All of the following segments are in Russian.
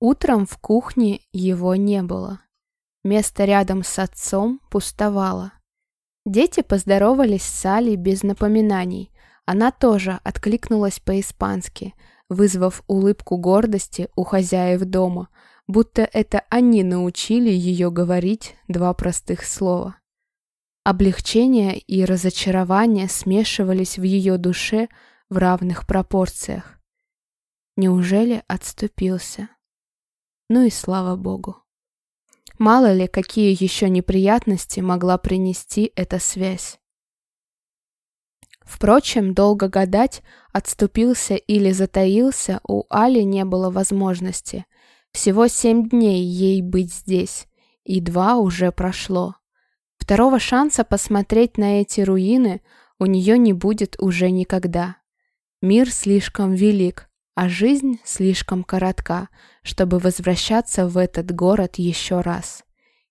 Утром в кухне его не было. Место рядом с отцом пустовало. Дети поздоровались с Салей без напоминаний. Она тоже откликнулась по-испански, вызвав улыбку гордости у хозяев дома, будто это они научили ее говорить два простых слова. Облегчение и разочарование смешивались в ее душе в равных пропорциях. Неужели отступился? Ну и слава богу. Мало ли, какие еще неприятности могла принести эта связь. Впрочем, долго гадать, отступился или затаился, у Али не было возможности. Всего семь дней ей быть здесь, и два уже прошло. Второго шанса посмотреть на эти руины у нее не будет уже никогда. Мир слишком велик, а жизнь слишком коротка, чтобы возвращаться в этот город еще раз.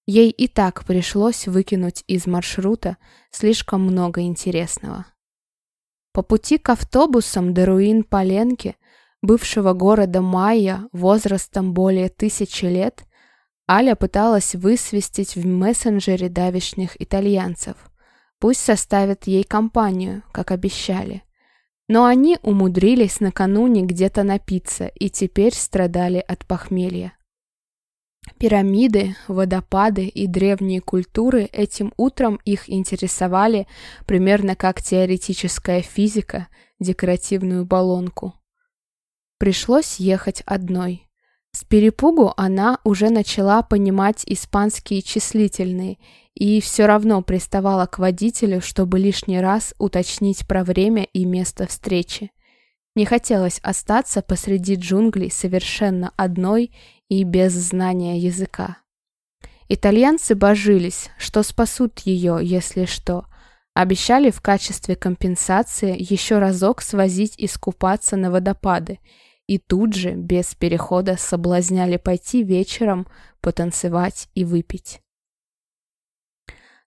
Ей и так пришлось выкинуть из маршрута слишком много интересного. По пути к автобусам до руин Поленки, бывшего города Майя возрастом более тысячи лет, Аля пыталась высвистить в мессенджере давишних итальянцев. Пусть составят ей компанию, как обещали. Но они умудрились накануне где-то напиться и теперь страдали от похмелья. Пирамиды, водопады и древние культуры этим утром их интересовали примерно как теоретическая физика, декоративную баллонку. Пришлось ехать одной. С перепугу она уже начала понимать испанские числительные и все равно приставала к водителю, чтобы лишний раз уточнить про время и место встречи. Не хотелось остаться посреди джунглей совершенно одной и без знания языка. Итальянцы божились, что спасут ее, если что. Обещали в качестве компенсации еще разок свозить искупаться на водопады и тут же, без перехода, соблазняли пойти вечером потанцевать и выпить.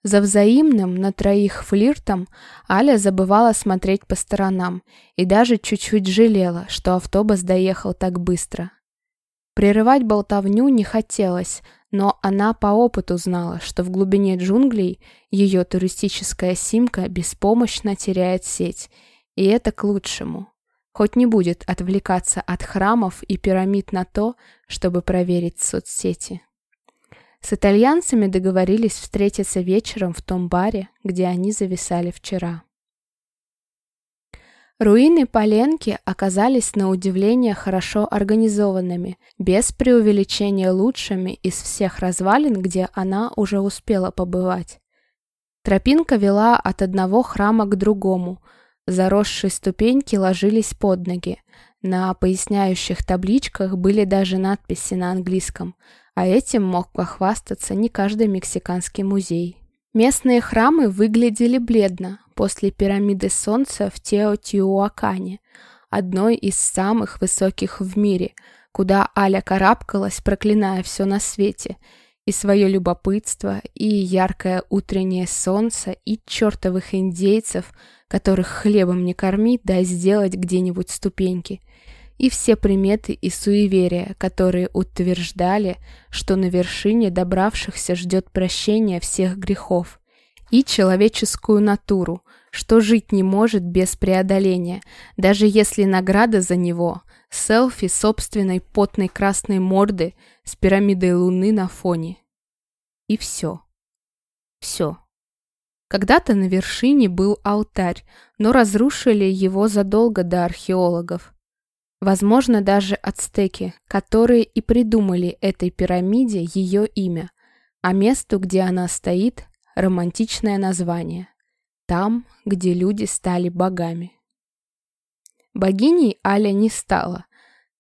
За взаимным на троих флиртом Аля забывала смотреть по сторонам и даже чуть-чуть жалела, что автобус доехал так быстро. Прерывать болтовню не хотелось, но она по опыту знала, что в глубине джунглей ее туристическая симка беспомощно теряет сеть, и это к лучшему. Хоть не будет отвлекаться от храмов и пирамид на то, чтобы проверить соцсети. С итальянцами договорились встретиться вечером в том баре, где они зависали вчера. Руины Поленки оказались на удивление хорошо организованными, без преувеличения лучшими из всех развалин, где она уже успела побывать. Тропинка вела от одного храма к другому, заросшие ступеньки ложились под ноги, на поясняющих табличках были даже надписи на английском, а этим мог похвастаться не каждый мексиканский музей. Местные храмы выглядели бледно после пирамиды Солнца в Теотиуакане, одной из самых высоких в мире, куда Аля карабкалась, проклиная все на свете, и свое любопытство, и яркое утреннее солнце, и чертовых индейцев, которых хлебом не корми, дай сделать где-нибудь ступеньки — и все приметы и суеверия, которые утверждали, что на вершине добравшихся ждет прощение всех грехов, и человеческую натуру, что жить не может без преодоления, даже если награда за него – селфи собственной потной красной морды с пирамидой луны на фоне. И все. Все. Когда-то на вершине был алтарь, но разрушили его задолго до археологов. Возможно, даже ацтеки, которые и придумали этой пирамиде ее имя, а месту, где она стоит, романтичное название. Там, где люди стали богами. Богиней Аля не стала,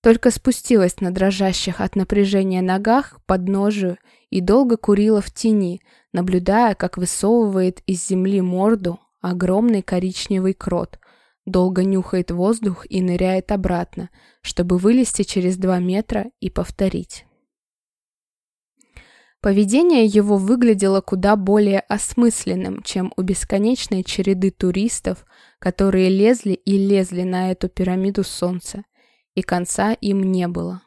только спустилась на дрожащих от напряжения ногах к подножию и долго курила в тени, наблюдая, как высовывает из земли морду огромный коричневый крот, долго нюхает воздух и ныряет обратно, чтобы вылезти через два метра и повторить. Поведение его выглядело куда более осмысленным, чем у бесконечной череды туристов, которые лезли и лезли на эту пирамиду солнца, и конца им не было.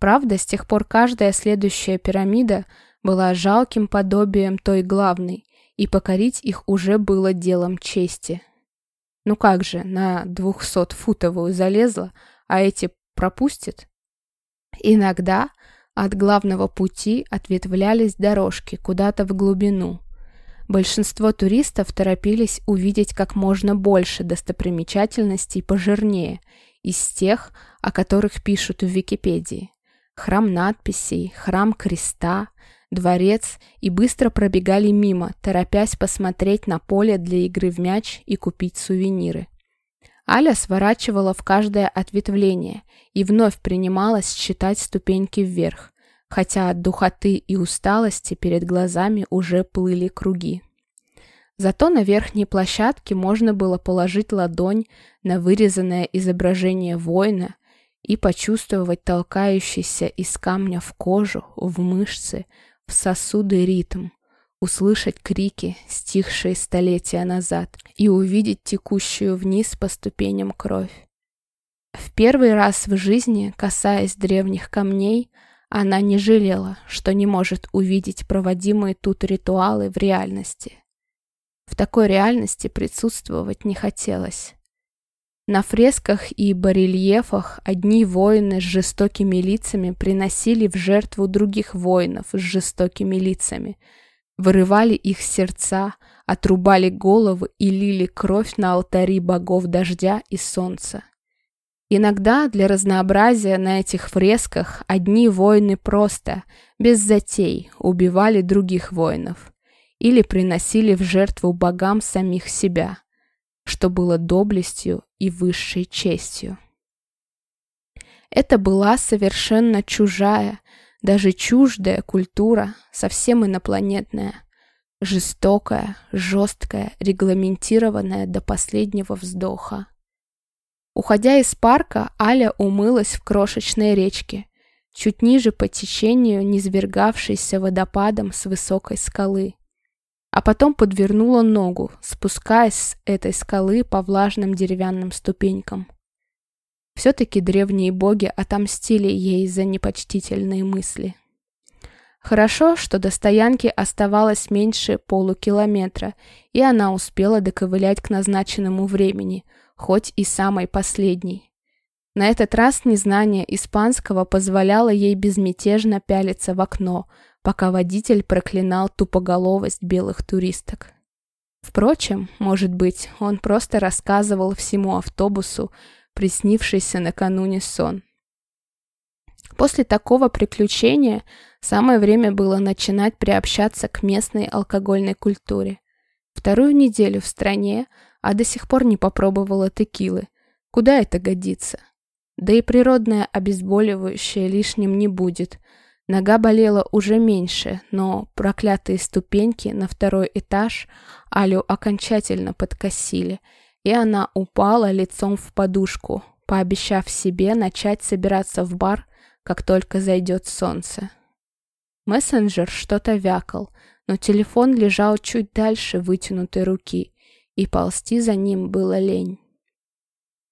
Правда, с тех пор каждая следующая пирамида была жалким подобием той главной, и покорить их уже было делом чести. Ну как же, на двухсотфутовую залезла, а эти пропустят? Иногда от главного пути ответвлялись дорожки куда-то в глубину. Большинство туристов торопились увидеть как можно больше достопримечательностей пожирнее, из тех, о которых пишут в Википедии. Храм надписей, храм креста, дворец и быстро пробегали мимо, торопясь посмотреть на поле для игры в мяч и купить сувениры. Аля сворачивала в каждое ответвление и вновь принималась считать ступеньки вверх, хотя от духоты и усталости перед глазами уже плыли круги. Зато на верхней площадке можно было положить ладонь на вырезанное изображение воина и почувствовать толкающийся из камня в кожу, в мышцы, в сосуды ритм, услышать крики, стихшие столетия назад, и увидеть текущую вниз по ступеням кровь. В первый раз в жизни, касаясь древних камней, она не жалела, что не может увидеть проводимые тут ритуалы в реальности. В такой реальности присутствовать не хотелось. На фресках и барельефах одни воины с жестокими лицами приносили в жертву других воинов с жестокими лицами, вырывали их сердца, отрубали головы и лили кровь на алтари богов дождя и солнца. Иногда для разнообразия на этих фресках одни воины просто, без затей, убивали других воинов или приносили в жертву богам самих себя – что было доблестью и высшей честью. Это была совершенно чужая, даже чуждая культура, совсем инопланетная, жестокая, жесткая, регламентированная до последнего вздоха. Уходя из парка, Аля умылась в крошечной речке, чуть ниже по течению низвергавшейся водопадом с высокой скалы а потом подвернула ногу, спускаясь с этой скалы по влажным деревянным ступенькам. Все-таки древние боги отомстили ей за непочтительные мысли. Хорошо, что до стоянки оставалось меньше полукилометра, и она успела доковылять к назначенному времени, хоть и самой последней. На этот раз незнание испанского позволяло ей безмятежно пялиться в окно, пока водитель проклинал тупоголовость белых туристок. Впрочем, может быть, он просто рассказывал всему автобусу приснившийся накануне сон. После такого приключения самое время было начинать приобщаться к местной алкогольной культуре. Вторую неделю в стране, а до сих пор не попробовала текилы. Куда это годится? Да и природное обезболивающее лишним не будет – Нога болела уже меньше, но проклятые ступеньки на второй этаж Алю окончательно подкосили, и она упала лицом в подушку, пообещав себе начать собираться в бар, как только зайдет солнце. Мессенджер что-то вякал, но телефон лежал чуть дальше вытянутой руки, и ползти за ним было лень.